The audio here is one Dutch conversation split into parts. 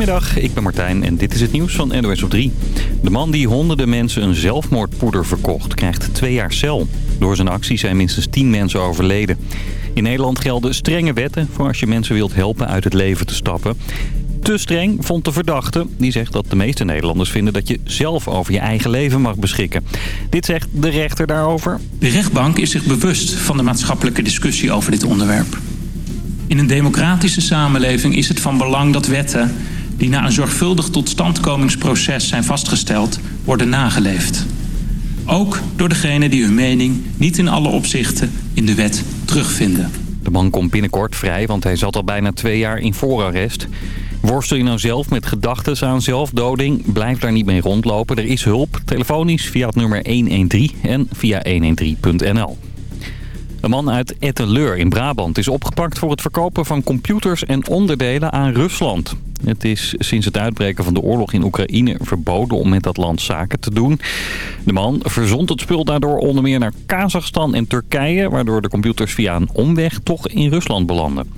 Goedemiddag, ik ben Martijn en dit is het nieuws van NOS op 3. De man die honderden mensen een zelfmoordpoeder verkocht, krijgt twee jaar cel. Door zijn actie zijn minstens tien mensen overleden. In Nederland gelden strenge wetten voor als je mensen wilt helpen uit het leven te stappen. Te streng vond de verdachte. Die zegt dat de meeste Nederlanders vinden dat je zelf over je eigen leven mag beschikken. Dit zegt de rechter daarover. De rechtbank is zich bewust van de maatschappelijke discussie over dit onderwerp. In een democratische samenleving is het van belang dat wetten... die na een zorgvuldig totstandkomingsproces zijn vastgesteld, worden nageleefd. Ook door degenen die hun mening niet in alle opzichten in de wet terugvinden. De man komt binnenkort vrij, want hij zat al bijna twee jaar in voorarrest. Worstel je nou zelf met gedachten aan zelfdoding? Blijf daar niet mee rondlopen. Er is hulp, telefonisch via het nummer 113 en via 113.nl. Een man uit Etteleur in Brabant is opgepakt voor het verkopen van computers en onderdelen aan Rusland. Het is sinds het uitbreken van de oorlog in Oekraïne verboden om met dat land zaken te doen. De man verzond het spul daardoor onder meer naar Kazachstan en Turkije... waardoor de computers via een omweg toch in Rusland belanden.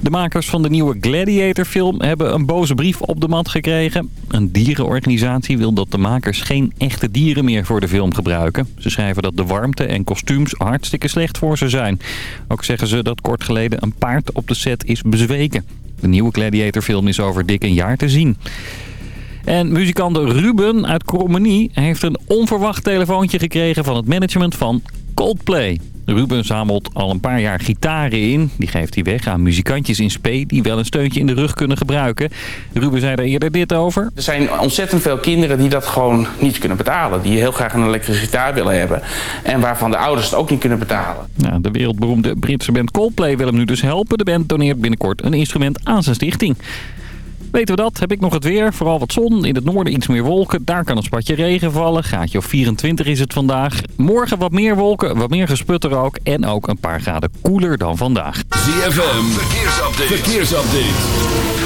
De makers van de nieuwe Gladiator-film hebben een boze brief op de mat gekregen. Een dierenorganisatie wil dat de makers geen echte dieren meer voor de film gebruiken. Ze schrijven dat de warmte en kostuums hartstikke slecht voor ze zijn. Ook zeggen ze dat kort geleden een paard op de set is bezweken. De nieuwe Gladiator-film is over dik een jaar te zien. En muzikant Ruben uit Krommenie heeft een onverwacht telefoontje gekregen van het management van Coldplay. Ruben zamelt al een paar jaar gitaren in. Die geeft hij weg aan muzikantjes in spe die wel een steuntje in de rug kunnen gebruiken. Ruben zei er eerder dit over. Er zijn ontzettend veel kinderen die dat gewoon niet kunnen betalen. Die heel graag een elektrische gitaar willen hebben. En waarvan de ouders het ook niet kunnen betalen. Nou, de wereldberoemde Britse band Coldplay wil hem nu dus helpen. De band doneert binnenkort een instrument aan zijn stichting. Weten we dat? Heb ik nog het weer. Vooral wat zon. In het noorden iets meer wolken. Daar kan een spatje regen vallen. Gaatje of 24 is het vandaag. Morgen wat meer wolken. Wat meer gesputter ook. En ook een paar graden koeler dan vandaag. ZFM. Verkeersupdate. Verkeersupdate.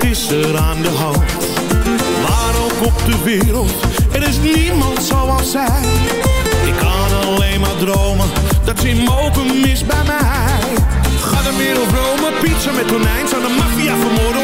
is er aan de hand? Waar ook op de wereld, er is niemand zoals zij. Ik kan alleen maar dromen, dat ze mogen mis bij mij. Ga de wereld Rome, pizza met tonijn, zou de maffia vermoorden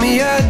me a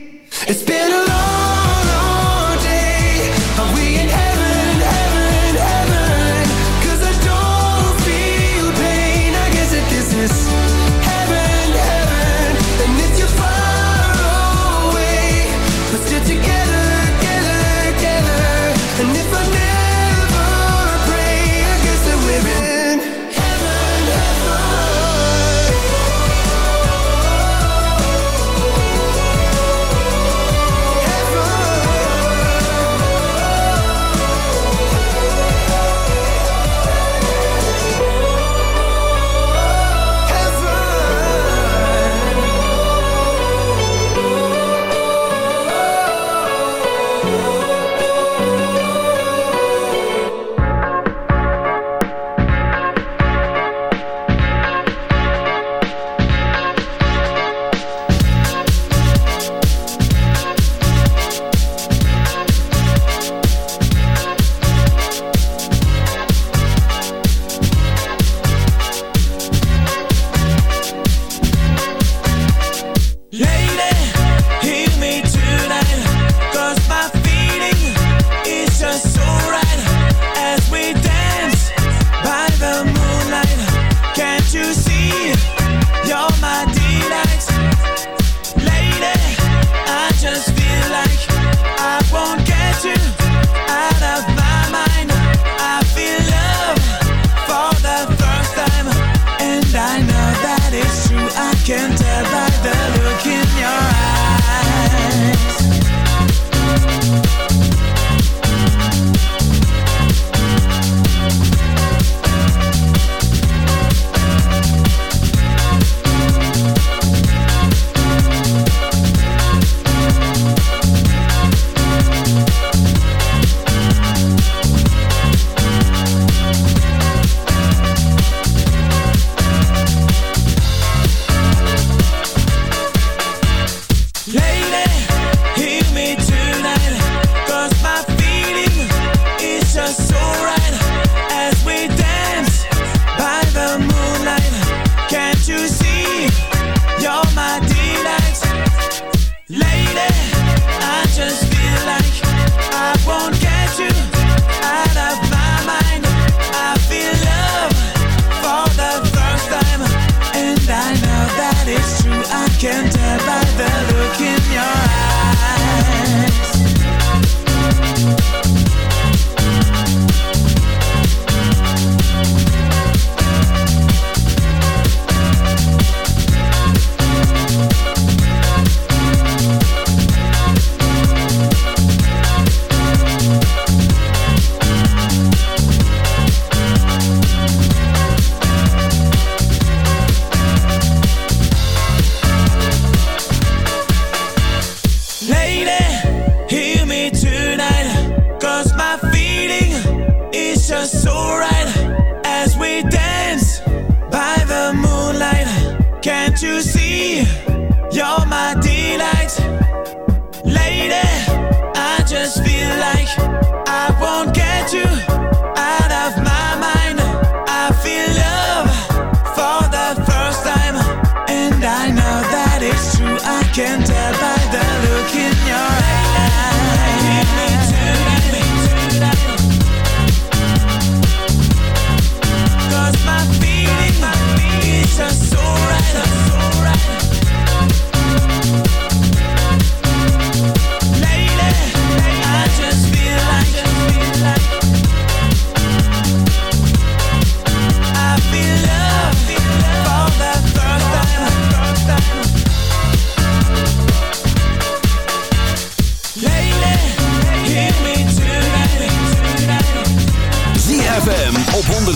can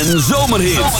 en zomerhits.